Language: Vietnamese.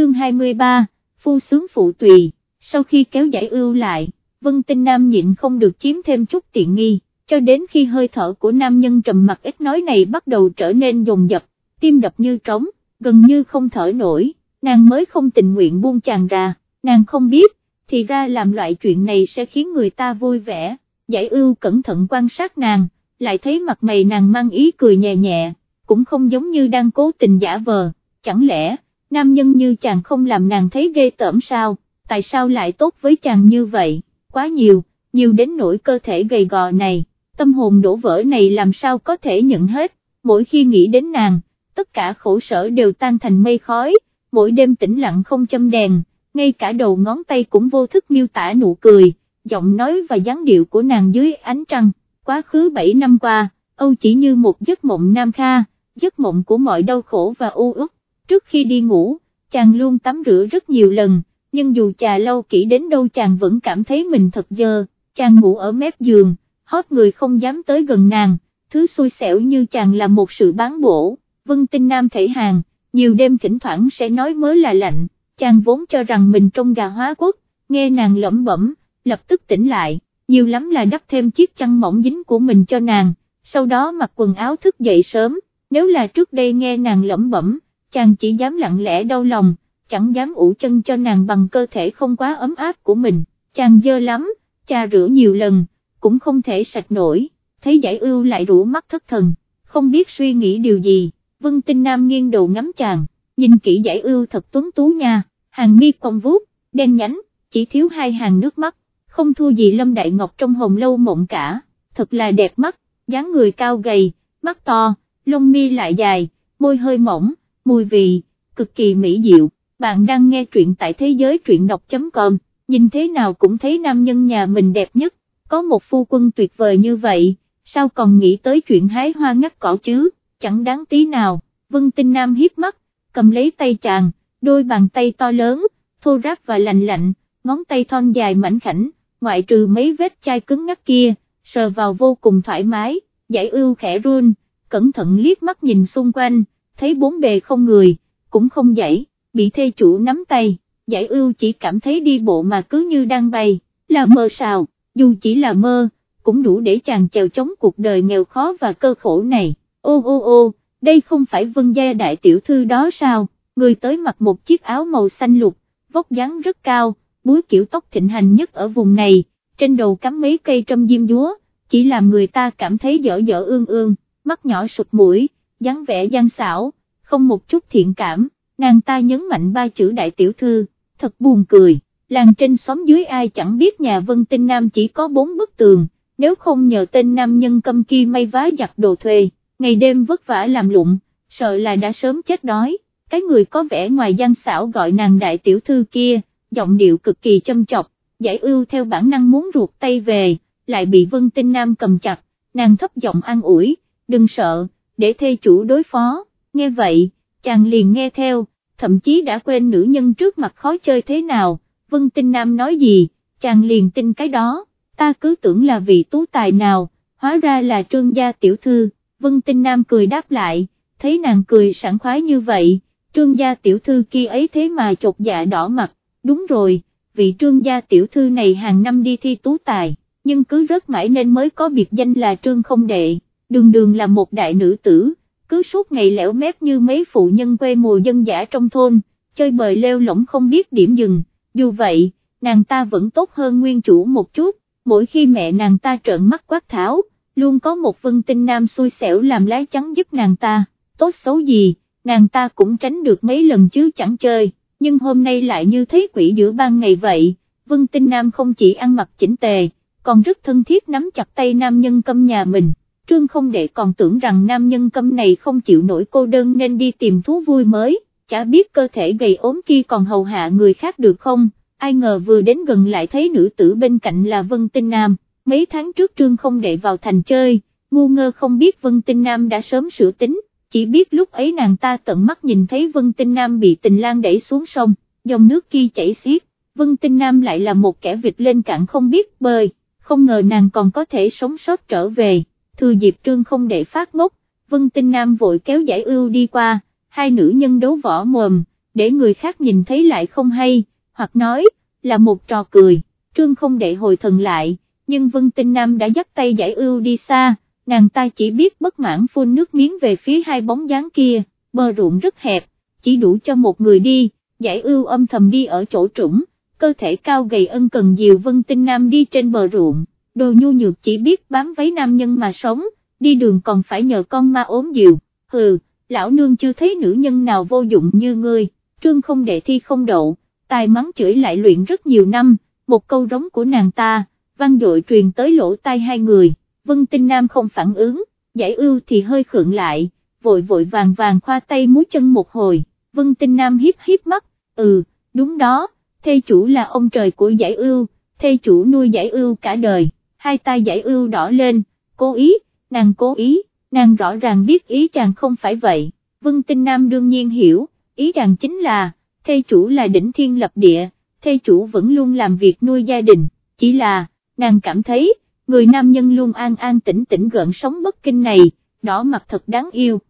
chương 23, phu sướng phụ tùy, sau khi kéo giải ưu lại, Vân Tinh Nam nhịn không được chiếm thêm chút tiện nghi, cho đến khi hơi thở của nam nhân trầm mặt ít nói này bắt đầu trở nên dồn dập, tim đập như trống, gần như không thở nổi, nàng mới không tình nguyện buông chàng ra, nàng không biết, thì ra làm loại chuyện này sẽ khiến người ta vui vẻ, giải ưu cẩn thận quan sát nàng, lại thấy mặt mày nàng mang ý cười nhẹ nhẹ, cũng không giống như đang cố tình giả vờ, chẳng lẽ, nam nhân như chàng không làm nàng thấy ghê tởm sao, tại sao lại tốt với chàng như vậy, quá nhiều, nhiều đến nỗi cơ thể gầy gò này, tâm hồn đổ vỡ này làm sao có thể nhận hết, mỗi khi nghĩ đến nàng, tất cả khổ sở đều tan thành mây khói, mỗi đêm tĩnh lặng không châm đèn, ngay cả đầu ngón tay cũng vô thức miêu tả nụ cười, giọng nói và dáng điệu của nàng dưới ánh trăng, quá khứ 7 năm qua, Âu chỉ như một giấc mộng nam kha, giấc mộng của mọi đau khổ và u uất, trước khi đi ngủ, chàng luôn tắm rửa rất nhiều lần, nhưng dù trà lâu kỹ đến đâu chàng vẫn cảm thấy mình thật dơ, chàng ngủ ở mép giường, hót người không dám tới gần nàng, thứ xui xẻo như chàng là một sự bán bổ, vân tinh nam thể hàng, nhiều đêm thỉnh thoảng sẽ nói mới là lạnh, chàng vốn cho rằng mình trong gà hóa quốc, nghe nàng lẩm bẩm, lập tức tỉnh lại, nhiều lắm là đắp thêm chiếc chăn mỏng dính của mình cho nàng, sau đó mặc quần áo thức dậy sớm, nếu là trước đây nghe nàng lẩm bẩm, chàng chỉ dám lặng lẽ đau lòng, chẳng dám ủ chân cho nàng bằng cơ thể không quá ấm áp của mình, chàng dơ lắm, cha rửa nhiều lần, cũng không thể sạch nổi, thấy giải ưu lại rủ mắt thất thần, không biết suy nghĩ điều gì, vân tinh nam nghiêng đầu ngắm chàng, nhìn kỹ giải ưu thật tuấn tú nha, hàng mi cong vuốt, đen nhánh, chỉ thiếu hai hàng nước mắt, không thua gì Lâm Đại Ngọc trong hồng lâu mộng cả, thật là đẹp mắt, dáng người cao gầy, mắt to, lông mi lại dài, môi hơi mỏng, mùi vị, cực kỳ mỹ diệu, bạn đang nghe truyện tại thế giới truyện đọc.com, nhìn thế nào cũng thấy nam nhân nhà mình đẹp nhất, có một phu quân tuyệt vời như vậy, sao còn nghĩ tới chuyện hái hoa ngắt cỏ chứ, chẳng đáng tí nào, Vân Tinh Nam hiếp mắt, cầm lấy tay chàng, đôi bàn tay to lớn, thô ráp và lạnh lạnh, ngón tay thon dài mảnh khảnh, ngoại trừ mấy vết chai cứng ngắt kia, sờ vào vô cùng thoải mái, giải ưu khẽ run, cẩn thận liếc mắt nhìn xung quanh, thấy bốn bề không người, cũng không dãy, bị thê chủ nắm tay, giải ưu chỉ cảm thấy đi bộ mà cứ như đang bay, là mơ sao, dù chỉ là mơ, cũng đủ để chàng chèo chống cuộc đời nghèo khó và cơ khổ này, ô ô ô, đây không phải vân gia đại tiểu thư đó sao, người tới mặc một chiếc áo màu xanh lục, vóc dáng rất cao, búi kiểu tóc thịnh hành nhất ở vùng này, trên đầu cắm mấy cây trâm diêm dúa, chỉ làm người ta cảm thấy dở dở ương ương, mắt nhỏ sụt mũi, dáng vẻ gian xảo, không một chút thiện cảm, nàng ta nhấn mạnh ba chữ đại tiểu thư, thật buồn cười, làng trên xóm dưới ai chẳng biết nhà Vân Tinh Nam chỉ có bốn bức tường, nếu không nhờ tên nam nhân cầm kia may vá giặt đồ thuê, ngày đêm vất vả làm lụng, sợ là đã sớm chết đói, cái người có vẻ ngoài gian xảo gọi nàng đại tiểu thư kia, giọng điệu cực kỳ châm chọc, giải ưu theo bản năng muốn ruột tay về, lại bị Vân Tinh Nam cầm chặt, nàng thấp giọng an ủi, đừng sợ, để thê chủ đối phó, nghe vậy, chàng liền nghe theo, thậm chí đã quên nữ nhân trước mặt khó chơi thế nào, Vân Tinh Nam nói gì, chàng liền tin cái đó, ta cứ tưởng là vị tú tài nào, hóa ra là trương gia tiểu thư, Vân Tinh Nam cười đáp lại, thấy nàng cười sảng khoái như vậy, trương gia tiểu thư kia ấy thế mà chột dạ đỏ mặt, đúng rồi, vị trương gia tiểu thư này hàng năm đi thi tú tài, nhưng cứ rất mãi nên mới có biệt danh là trương không đệ, đường đường là một đại nữ tử, cứ suốt ngày lẻo mép như mấy phụ nhân quê mùa dân giả trong thôn, chơi bời leo lỏng không biết điểm dừng, dù vậy, nàng ta vẫn tốt hơn nguyên chủ một chút, mỗi khi mẹ nàng ta trợn mắt quát tháo, luôn có một vân tinh nam xui xẻo làm lái trắng giúp nàng ta, tốt xấu gì, nàng ta cũng tránh được mấy lần chứ chẳng chơi nhưng hôm nay lại như thấy quỷ giữa ban ngày vậy, Vân Tinh Nam không chỉ ăn mặc chỉnh tề, còn rất thân thiết nắm chặt tay nam nhân câm nhà mình, trương không để còn tưởng rằng nam nhân câm này không chịu nổi cô đơn nên đi tìm thú vui mới, chả biết cơ thể gầy ốm kia còn hầu hạ người khác được không, ai ngờ vừa đến gần lại thấy nữ tử bên cạnh là Vân Tinh Nam, mấy tháng trước trương không để vào thành chơi, ngu ngơ không biết Vân Tinh Nam đã sớm sửa tính chỉ biết lúc ấy nàng ta tận mắt nhìn thấy Vân Tinh Nam bị tình lang đẩy xuống sông, dòng nước kia chảy xiết, Vân Tinh Nam lại là một kẻ vịt lên cạn không biết bơi, không ngờ nàng còn có thể sống sót trở về, thừa dịp trương không để phát ngốc, Vân Tinh Nam vội kéo giải ưu đi qua, hai nữ nhân đấu võ mồm, để người khác nhìn thấy lại không hay, hoặc nói, là một trò cười, trương không để hồi thần lại, nhưng Vân Tinh Nam đã dắt tay giải ưu đi xa, nàng ta chỉ biết bất mãn phun nước miếng về phía hai bóng dáng kia, bờ ruộng rất hẹp, chỉ đủ cho một người đi, giải ưu âm thầm đi ở chỗ trũng, cơ thể cao gầy ân cần dìu Vân Tinh Nam đi trên bờ ruộng, đồ nhu nhược chỉ biết bám váy nam nhân mà sống, đi đường còn phải nhờ con ma ốm dịu, hừ, lão nương chưa thấy nữ nhân nào vô dụng như ngươi, trương không đệ thi không đậu, tài mắng chửi lại luyện rất nhiều năm, một câu rống của nàng ta, vang dội truyền tới lỗ tai hai người, Vân Tinh Nam không phản ứng, giải ưu thì hơi khượng lại, vội vội vàng vàng khoa tay múi chân một hồi, Vân Tinh Nam hiếp hiếp mắt, ừ, đúng đó, thê chủ là ông trời của giải ưu, thê chủ nuôi giải ưu cả đời, hai tay giải ưu đỏ lên, cố ý, nàng cố ý, nàng rõ ràng biết ý chàng không phải vậy, Vân Tinh Nam đương nhiên hiểu, ý chàng chính là, thê chủ là đỉnh thiên lập địa, thê chủ vẫn luôn làm việc nuôi gia đình, chỉ là, nàng cảm thấy, người nam nhân luôn an an tĩnh tĩnh gợn sống bất kinh này, đỏ mặt thật đáng yêu.